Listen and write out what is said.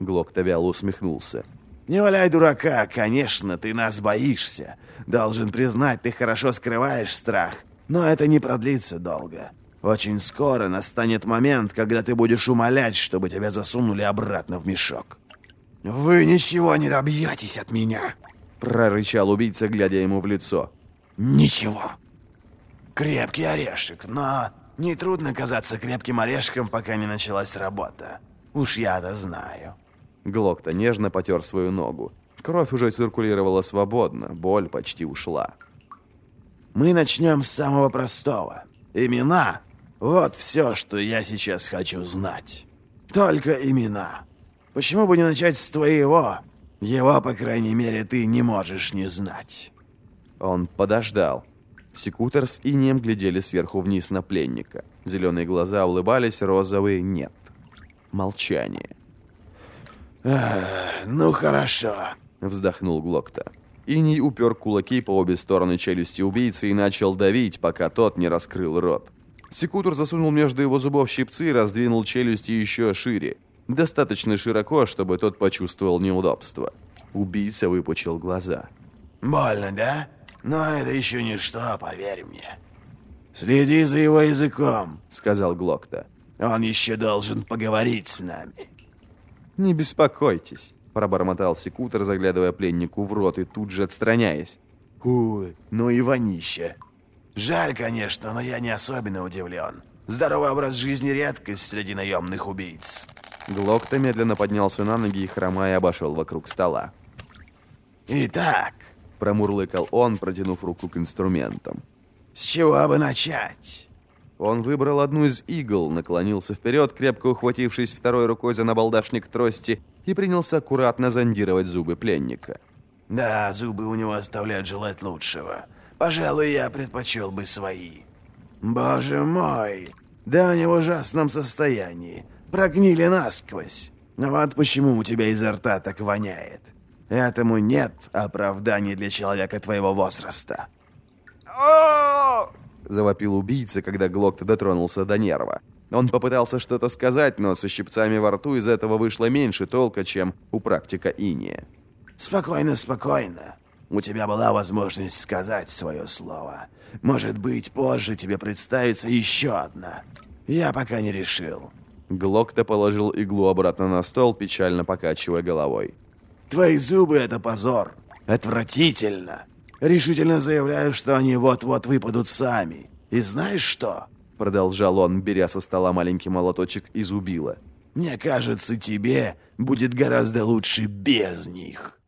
Глокта вяло усмехнулся. «Не валяй дурака, конечно, ты нас боишься. Должен признать, ты хорошо скрываешь страх. Но это не продлится долго. Очень скоро настанет момент, когда ты будешь умолять, чтобы тебя засунули обратно в мешок». «Вы ничего не добьетесь от меня!» Прорычал убийца, глядя ему в лицо. «Ничего. Крепкий орешек, но нетрудно казаться крепким орешком, пока не началась работа. Уж я-то знаю». Глокта нежно потер свою ногу. Кровь уже циркулировала свободно, боль почти ушла. «Мы начнем с самого простого. Имена — вот все, что я сейчас хочу знать. Только имена. Почему бы не начать с твоего? Его, по крайней мере, ты не можешь не знать». Он подождал. Секутор с инием глядели сверху вниз на пленника. Зеленые глаза улыбались, розовые — нет. Молчание. «Ну хорошо», — вздохнул Глокта. Иний упер кулаки по обе стороны челюсти убийцы и начал давить, пока тот не раскрыл рот. Секутор засунул между его зубов щипцы и раздвинул челюсти еще шире. Достаточно широко, чтобы тот почувствовал неудобство. Убийца выпучил глаза. «Больно, да? Но это еще ничто, поверь мне». «Следи за его языком», — сказал Глокта. «Он еще должен поговорить с нами». «Не беспокойтесь», — пробормотал секутор, заглядывая пленнику в рот и тут же отстраняясь. «Ой, ну и вонище. Жаль, конечно, но я не особенно удивлен. Здоровый образ жизни — редкость среди наемных убийц». Глокта медленно поднялся на ноги и, хромая, обошел вокруг стола. «Итак», — промурлыкал он, протянув руку к инструментам. «С чего бы начать?» Он выбрал одну из игл, наклонился вперед, крепко ухватившись второй рукой за набалдашник трости, и принялся аккуратно зондировать зубы пленника. «Да, зубы у него оставляют желать лучшего. Пожалуй, я предпочел бы свои». «Боже мой! Да они в ужасном состоянии. Прогнили насквозь. Вот почему у тебя изо рта так воняет. Этому нет оправданий для человека твоего возраста». Завопил убийца, когда Глокт дотронулся до нерва. Он попытался что-то сказать, но со щипцами во рту из этого вышло меньше толка, чем у практика иния. «Спокойно, спокойно. У тебя была возможность сказать свое слово. Может быть, позже тебе представится еще одна. Я пока не решил». Глокта положил иглу обратно на стол, печально покачивая головой. «Твои зубы — это позор. Отвратительно. Решительно заявляю, что они вот-вот выпадут сами. И знаешь что?» Продолжал он, беря со стола маленький молоточек из убила. «Мне кажется, тебе будет гораздо лучше без них».